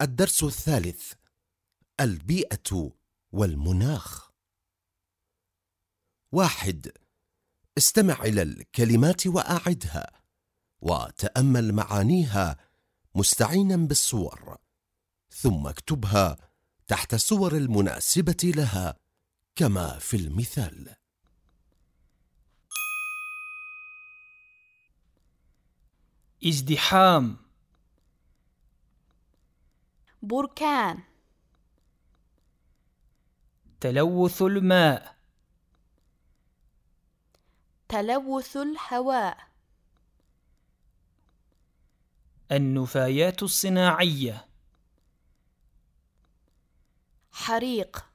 الدرس الثالث البيئة والمناخ. واحد استمع إلى الكلمات وأعدها وتأمل معانيها مستعينا بالصور ثم اكتبها تحت الصور المناسبة لها كما في المثال. ازدحام. بركان. تلوث الماء. تلوث الهواء. النفايات الصناعية. حريق.